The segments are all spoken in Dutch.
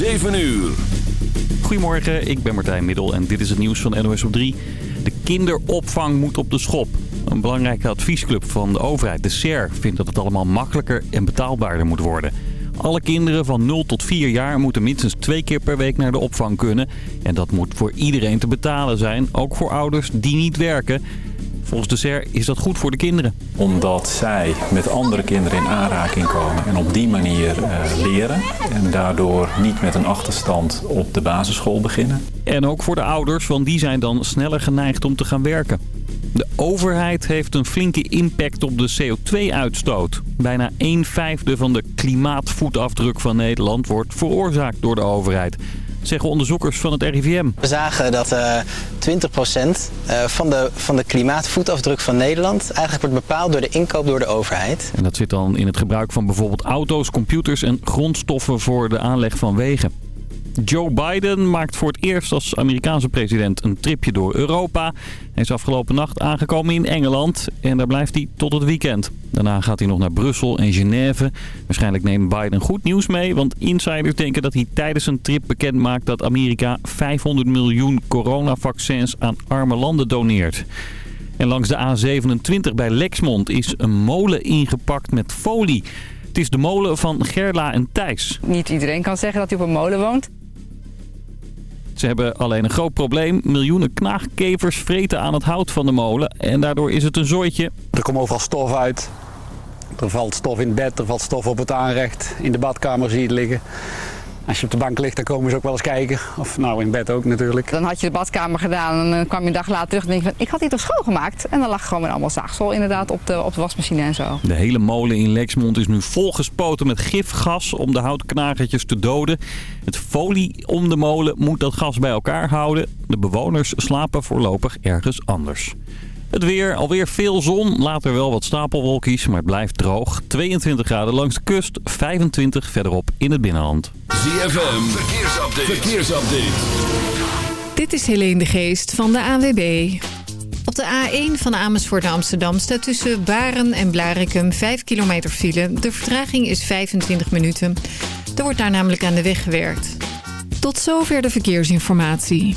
7 uur. Goedemorgen, ik ben Martijn Middel en dit is het nieuws van NOS op 3. De kinderopvang moet op de schop. Een belangrijke adviesclub van de overheid, de SER, vindt dat het allemaal makkelijker en betaalbaarder moet worden. Alle kinderen van 0 tot 4 jaar moeten minstens twee keer per week naar de opvang kunnen. En dat moet voor iedereen te betalen zijn, ook voor ouders die niet werken. Volgens de SER is dat goed voor de kinderen. Omdat zij met andere kinderen in aanraking komen en op die manier eh, leren. En daardoor niet met een achterstand op de basisschool beginnen. En ook voor de ouders, want die zijn dan sneller geneigd om te gaan werken. De overheid heeft een flinke impact op de CO2-uitstoot. Bijna 1 vijfde van de klimaatvoetafdruk van Nederland wordt veroorzaakt door de overheid. Zeggen onderzoekers van het RIVM. We zagen dat eh 20% eh, van, de, van de klimaatvoetafdruk van Nederland eigenlijk wordt bepaald door de inkoop door de overheid. En dat zit dan in het gebruik van bijvoorbeeld auto's, computers en grondstoffen voor de aanleg van wegen. Joe Biden maakt voor het eerst als Amerikaanse president een tripje door Europa. Hij is afgelopen nacht aangekomen in Engeland en daar blijft hij tot het weekend. Daarna gaat hij nog naar Brussel en Genève. Waarschijnlijk neemt Biden goed nieuws mee, want insiders denken dat hij tijdens een trip bekend maakt dat Amerika 500 miljoen coronavaccins aan arme landen doneert. En langs de A27 bij Lexmond is een molen ingepakt met folie. Het is de molen van Gerla en Thijs. Niet iedereen kan zeggen dat hij op een molen woont. Ze hebben alleen een groot probleem. Miljoenen knaagkevers vreten aan het hout van de molen. En daardoor is het een zooitje. Er komt overal stof uit. Er valt stof in het bed, er valt stof op het aanrecht. In de badkamer zie je het liggen. Als je op de bank ligt, dan komen ze ook wel eens kijken. Of nou, in bed ook natuurlijk. Dan had je de badkamer gedaan en dan kwam je een dag later terug en denk je van... ik had die toch schoongemaakt? En dan lag gewoon weer allemaal zaagsel inderdaad op de, op de wasmachine en zo. De hele molen in Lexmond is nu volgespoten met gifgas om de houtknagertjes te doden. Het folie om de molen moet dat gas bij elkaar houden. De bewoners slapen voorlopig ergens anders. Het weer, alweer veel zon, later wel wat stapelwolkies, maar het blijft droog. 22 graden langs de kust, 25 verderop in het binnenland. ZFM, verkeersupdate. verkeersupdate. Dit is Helene de Geest van de ANWB. Op de A1 van Amersfoort naar Amsterdam staat tussen Baren en Blarikum 5 kilometer file. De vertraging is 25 minuten. Er wordt daar namelijk aan de weg gewerkt. Tot zover de verkeersinformatie.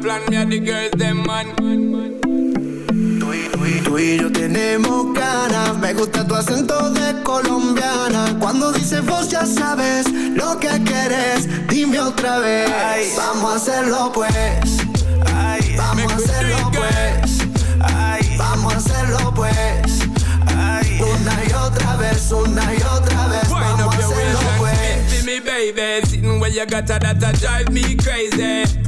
That plan, me the girls, them man. Tú y yo tenemos ganas, me gusta tu acento de colombiana. Cuando dices vos ya sabes lo que quieres, dime otra vez. Vamos a hacerlo pues, vamos a hacerlo pues, vamos a hacerlo pues. Una y otra vez, una y otra vez, Wind vamos a hacerlo pues. me, baby. Sitting where you got her, that a drive me crazy.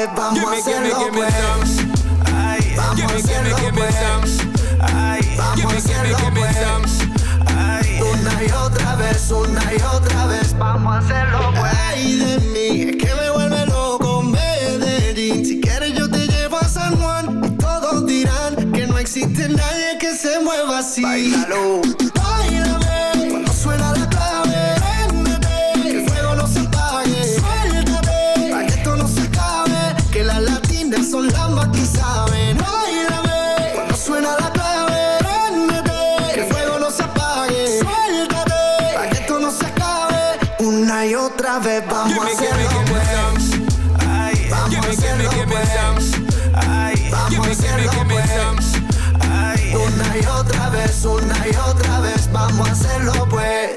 Vez vamos Give a me, give me, hacerlo give me pues. some. Ay, vamos Give a me, me, hacerlo give me pues. some. Ay, vamos a hacerlo pues. some. Ay, una y otra vez, una y otra vez, vamos a hacerlo pues. Ay, de mí, es que me vuelve loco Medellín. Si quieres yo te llevo a San Juan y todos dirán que no existe nadie que se mueva así. Báilalo.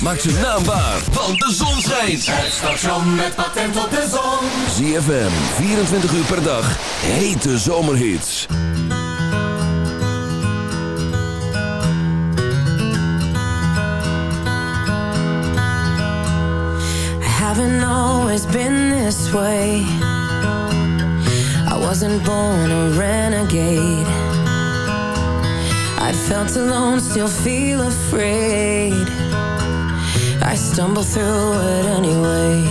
Maak zijn naam waar, want de zon schijnt. Het station met patent op de zon. ZFM, 24 uur per dag, hete zomerhits. I haven't always been this way. I wasn't born a renegade. I felt alone, still feel afraid. I stumble through it anyway.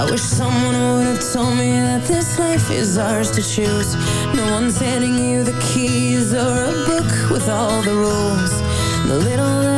I wish someone would have told me that this life is ours to choose. No one's handing you the keys or a book with all the rules. The little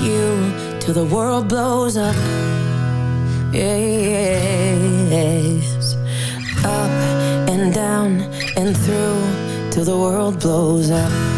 you till the world blows up. Yes. Up and down and through till the world blows up.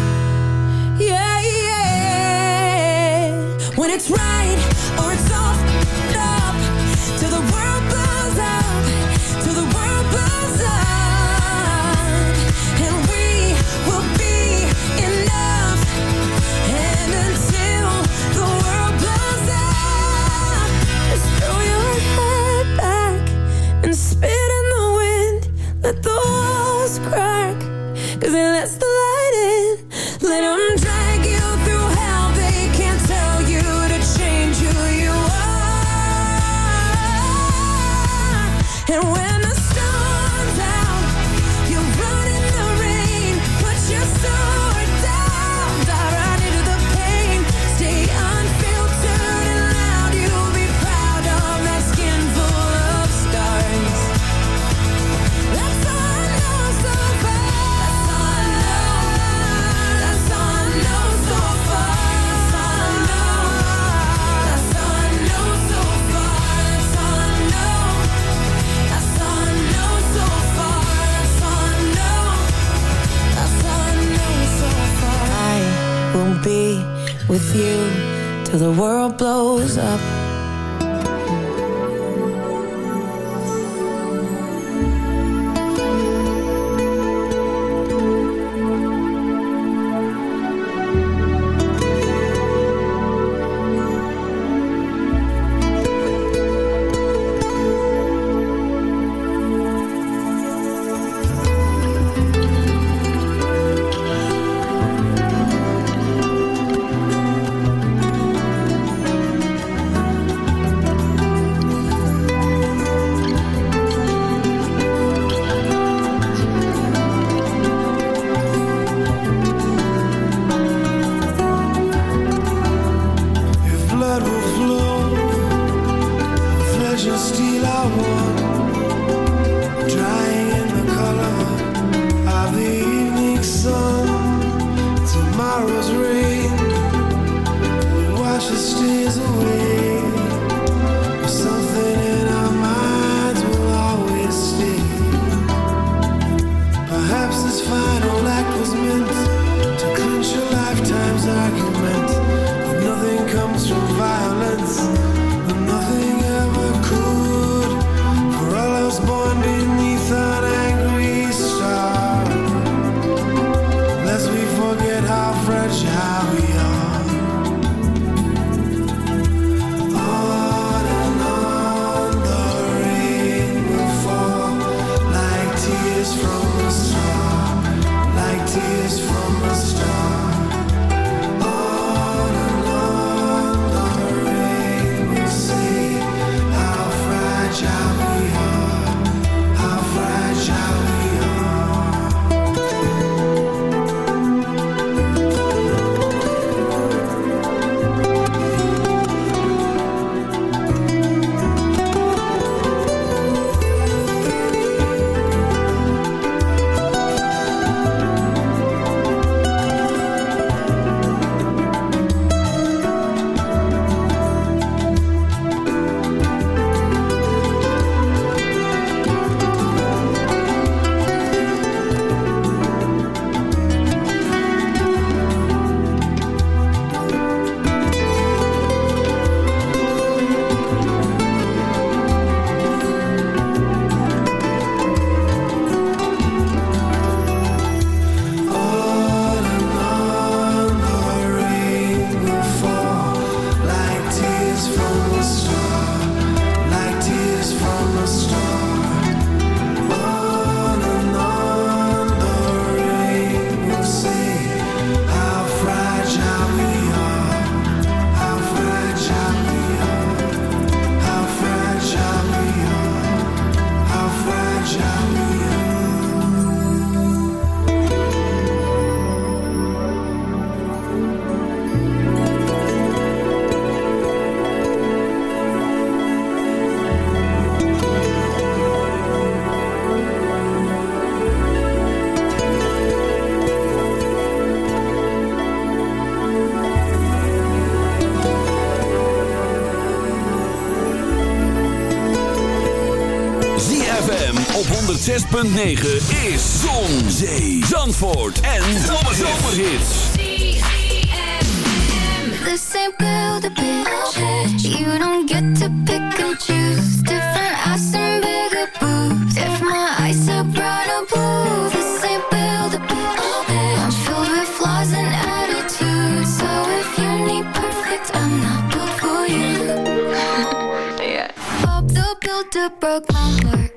106.9 is Zon, Zee, Zandvoort en Zomerhits. The ain't build a bitch You don't get to pick and choose Different ass and bigger boobs If my eyes are bright or blue The same build a bitch I'm filled with flaws and attitudes So if you need perfect I'm not good for you Yeah Bob the Builder broke my heart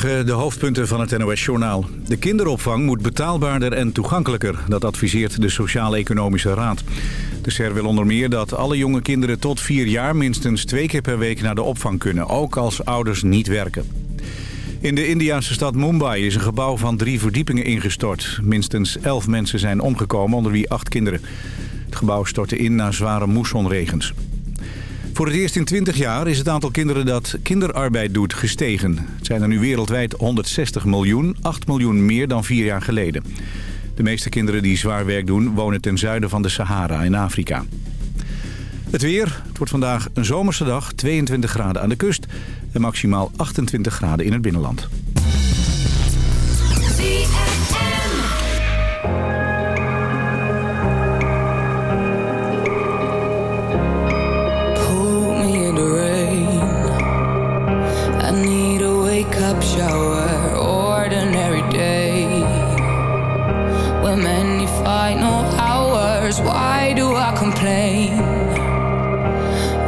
De hoofdpunten van het NOS-journaal. De kinderopvang moet betaalbaarder en toegankelijker. Dat adviseert de Sociaal-Economische Raad. De SER wil onder meer dat alle jonge kinderen tot vier jaar... minstens twee keer per week naar de opvang kunnen, ook als ouders niet werken. In de Indiase stad Mumbai is een gebouw van drie verdiepingen ingestort. Minstens elf mensen zijn omgekomen, onder wie acht kinderen. Het gebouw stortte in na zware moessonregens. Voor het eerst in 20 jaar is het aantal kinderen dat kinderarbeid doet gestegen. Het zijn er nu wereldwijd 160 miljoen, 8 miljoen meer dan vier jaar geleden. De meeste kinderen die zwaar werk doen wonen ten zuiden van de Sahara in Afrika. Het weer. Het wordt vandaag een zomerse dag, 22 graden aan de kust en maximaal 28 graden in het binnenland. Wake up shower, ordinary day. When many final hours, why do I complain?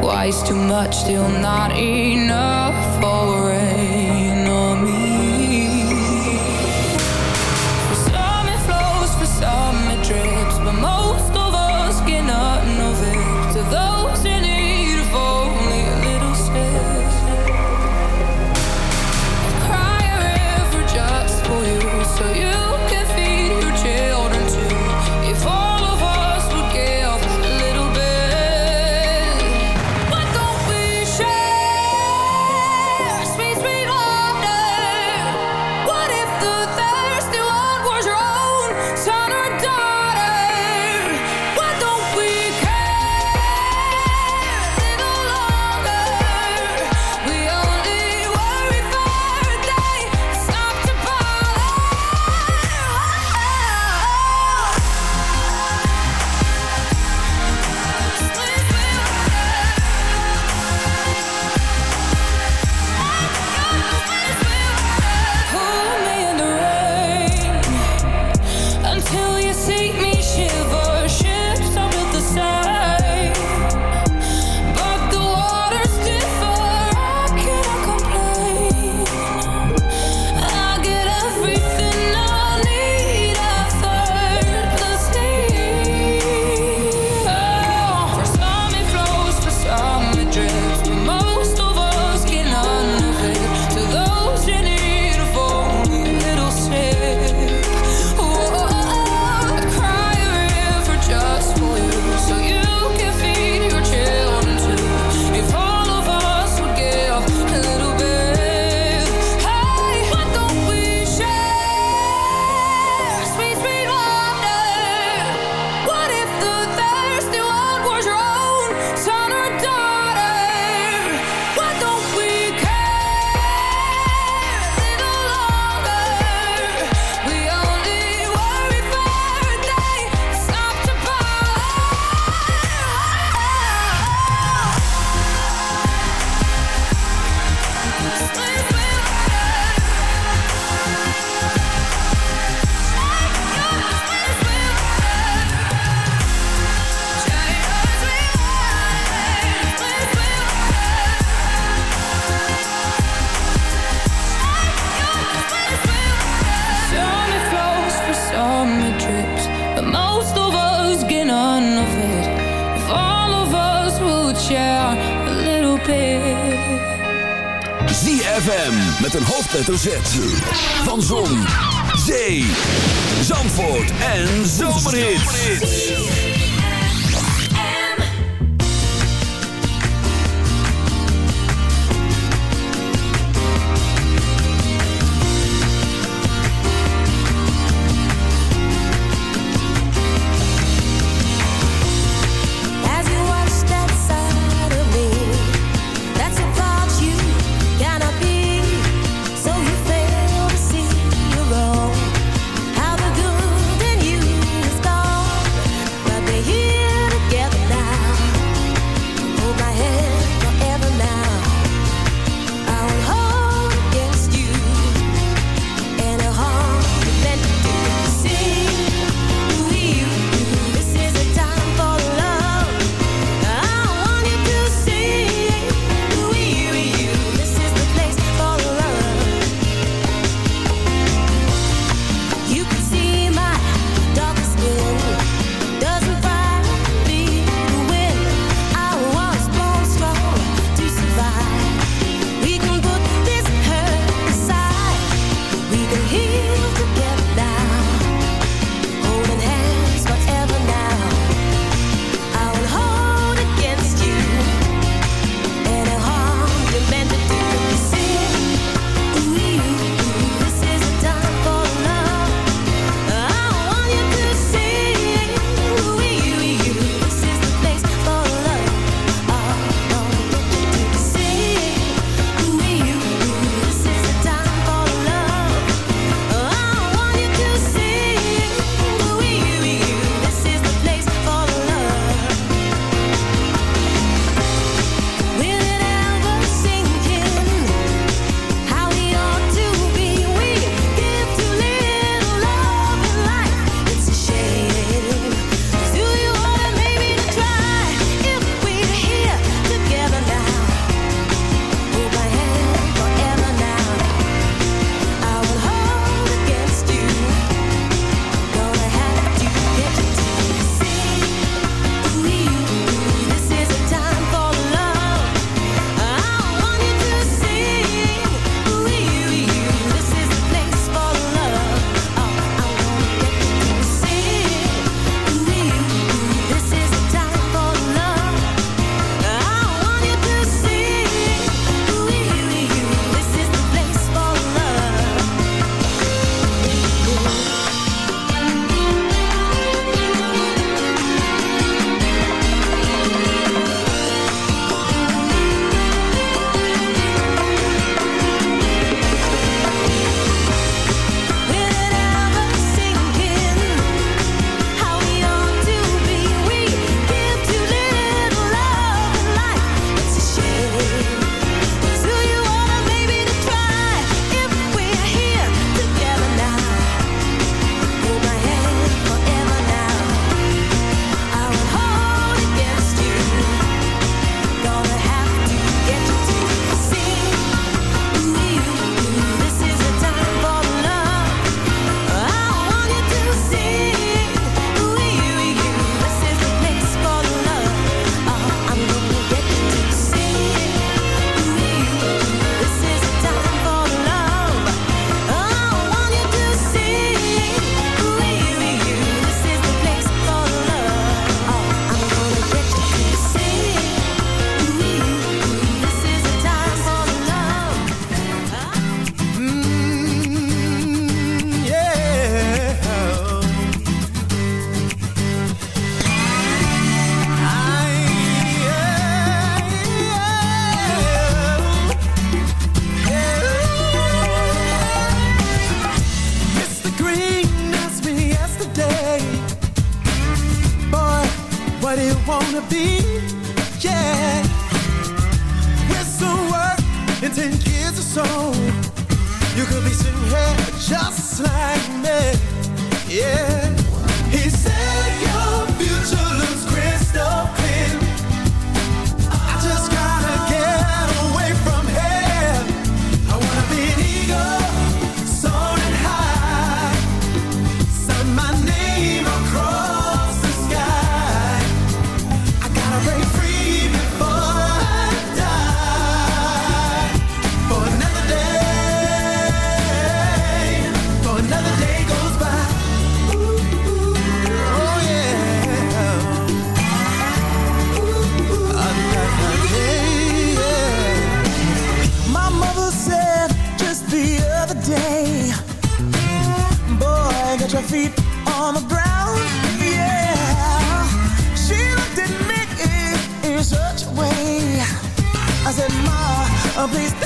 Why is too much still not enough for rain Yeah. please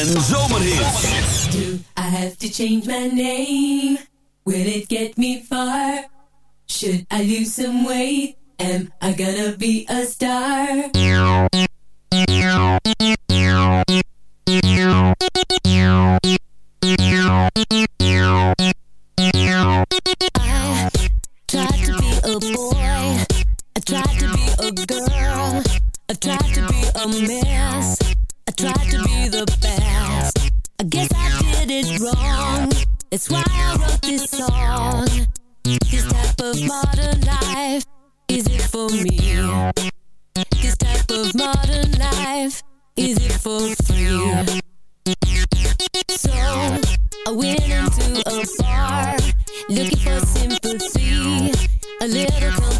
en. Do I have to change my name? Will it get me far? Should I lose some weight? Am I gonna be a star? sympathy, a little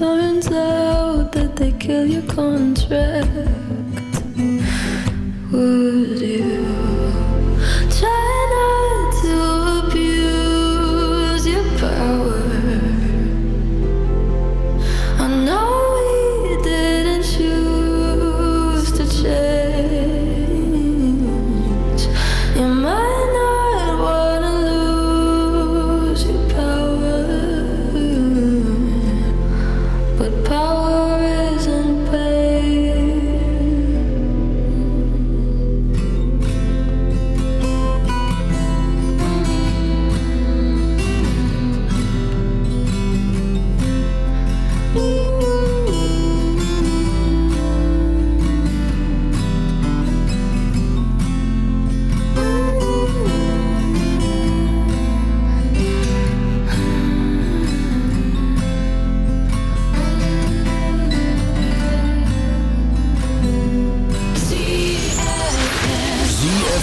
Turns out that they kill your contract?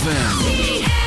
ZFM.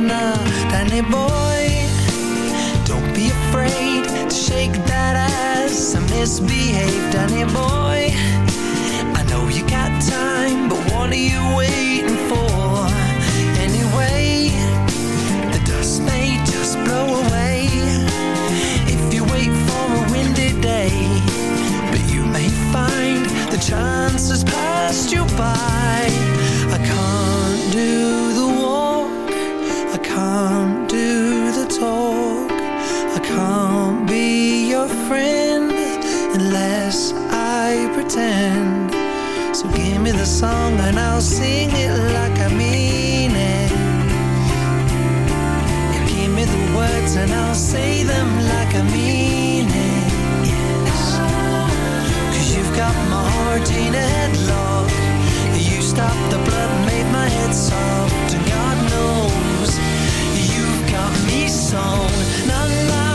na Danny boy don't be afraid to shake that ass and misbehave, Danny boy. I know you got time, but what are you waiting for? Anyway, the dust may just blow away if you wait for a windy day. But you may find the chance has passed you by. I can't do can't do the talk. I can't be your friend unless I pretend. So give me the song and I'll sing it like I mean it. Give me the words and I'll say them like I mean it. You've got my heart in a headlock. You stopped the blood and made my head soft. song. Not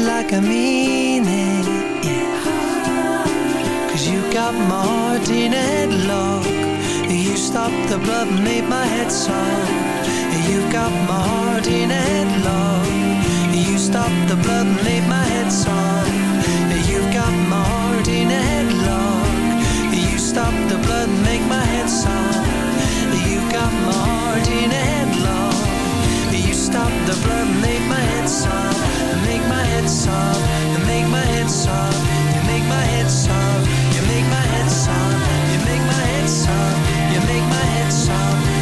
like I mean it. Yeah. Cause you got my heart in a headlock. You stopped the blood and made my head soft. You got my heart in a headlock. You stopped the blood and made my head soft. You got my heart in a headlock. You stopped the blood and make my head soft. You got my heart in a headlock. You stopped the blood and make my head soft. Make my head soft. You make my head soft. You make my head soft. You make my head soft. You make my head soft. You make my head soft.